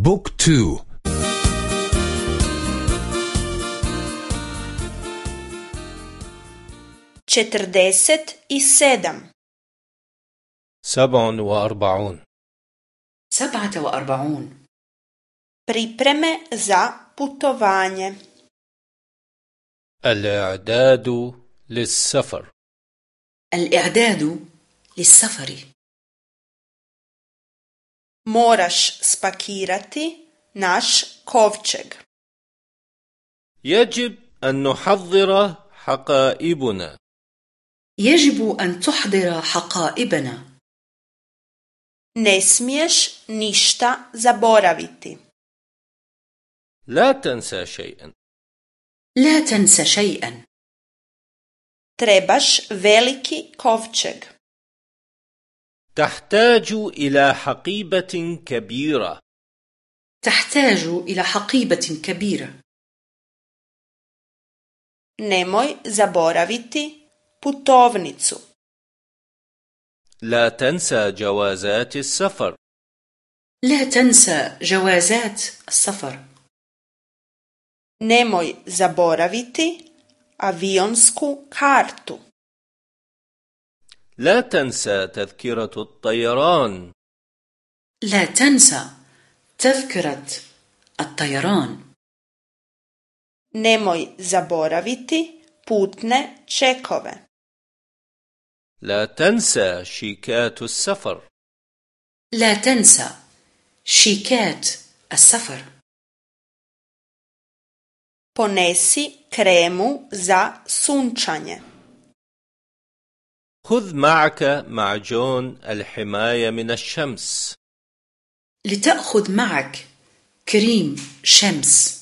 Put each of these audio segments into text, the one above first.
بوك تو. četrdeset i sedam. سبع وأربعون سبعة وأربعون pripreme za putovanje. الإعداد للسفر. الإعداد للسفر. Moraš spakirati naš kovčeg يجب أن نحضر حقائبنا يجب أن تحضر حقائبنا ne smiješ ništa zaboraviti لا تنسى شيئا لا تنس شيئا trebaš veliki kovčeg تحتاج إلى حقيبة كبيرة. تحتاج إلى حقيبة كبيرة. Nemoj zaboraviti putovnicu. لا تنسى جوازات السفر. لا تنسى جوازات السفر. Nemoj zaboraviti avionsku kartu. لا تنسى تذكرة الطيران. لا تنسى تذكرة الطيران. Nemoj zaboraviti putne čekove. لا تنسى شيكات السفر. لا تنسى شيكات السفر. Ponesi kremu za sunčanje. خذ معك معجون الحماية من الشمس. لتأخذ معك كريم شمس.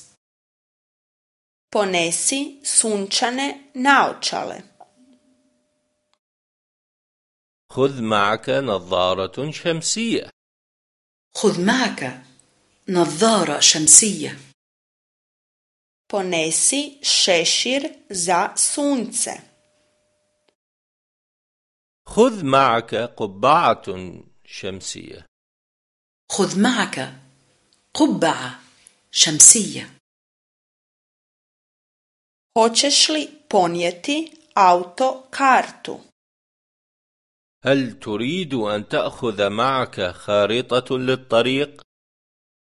Ponesi sunčane naočale. خذ معك نظارة شمسية. خذ معك نظارة شمسية. Ponesi šešir za sunce. خذ معك قبعة شمسية خذ معك قبعة شمسية hoćeš li ponijeti auto kartu هل تريد أن تأخذ معك خارطة للطريق؟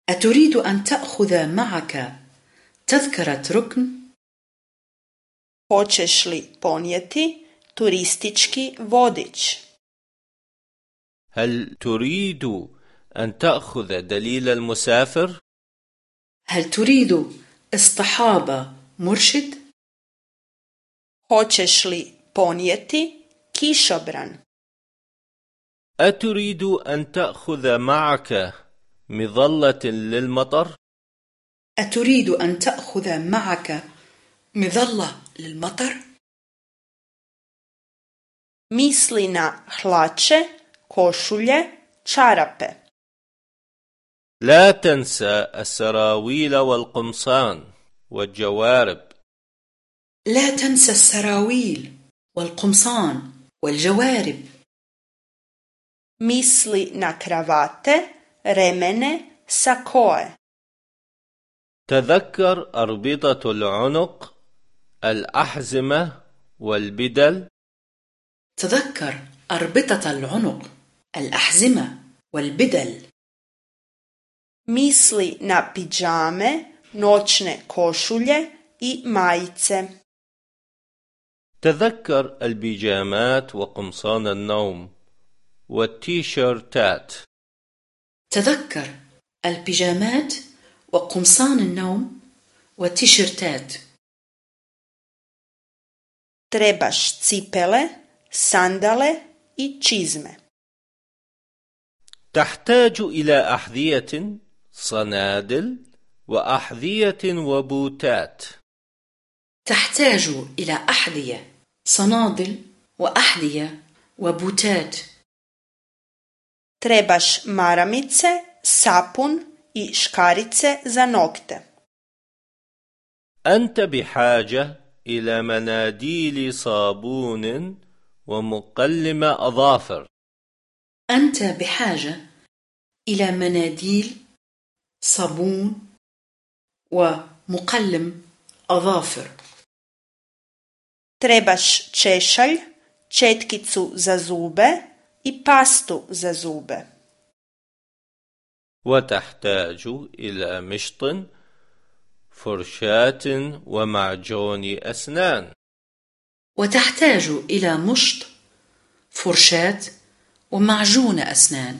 أتريد أن تأخذ معك تذكرة ركن؟ hoćeš li ponijeti turistički vodič هل تريد أن تأخذ دليل المسافر؟ هل تريد اصطحاب مرشد؟ hoćeš li ponijeti kišobran أتريد أن تأخذ معك مظلة للمطر؟ أتريد أن تأخذ معك مظلة للمطر؟ Misli na hlače košulje čarape. لا تنسى السراويل والقمصان والجوارب. لا تنسى السراويل والقمصان والجوارب. Misli na kravate remene sakoe. تذكر أربطة العنق الأحزمة والبدل تذكر أربطة العنق الأحزمة والبدل. Misli na pidžame noćne košulje i majice. تذكر البيجامات وقمصان النوم والتيشيرتات تذكر البيجامات وقمصان النوم والتيشيرتات trebaš cipele sandale i čizme. تحتاج إلى أحذية صنادل وأحذية وبوتات. تحتاج إلى أحذية صنادل وأحذية وبوتات. Trebaš maramice sapun i škarice za nokte. أنت بحاجة إلى مناديل صابون ومقلم أظافر. أنت بحاجة إلى مناديل صابون ومقلم أظافر. Trebaš češalj, četkicu za zube i pastu za zube. وتحتاج إلى مشط فرشاة ومعجون أسنان. وتحتاج إلى مشط فرشاة ومعجون أسنان.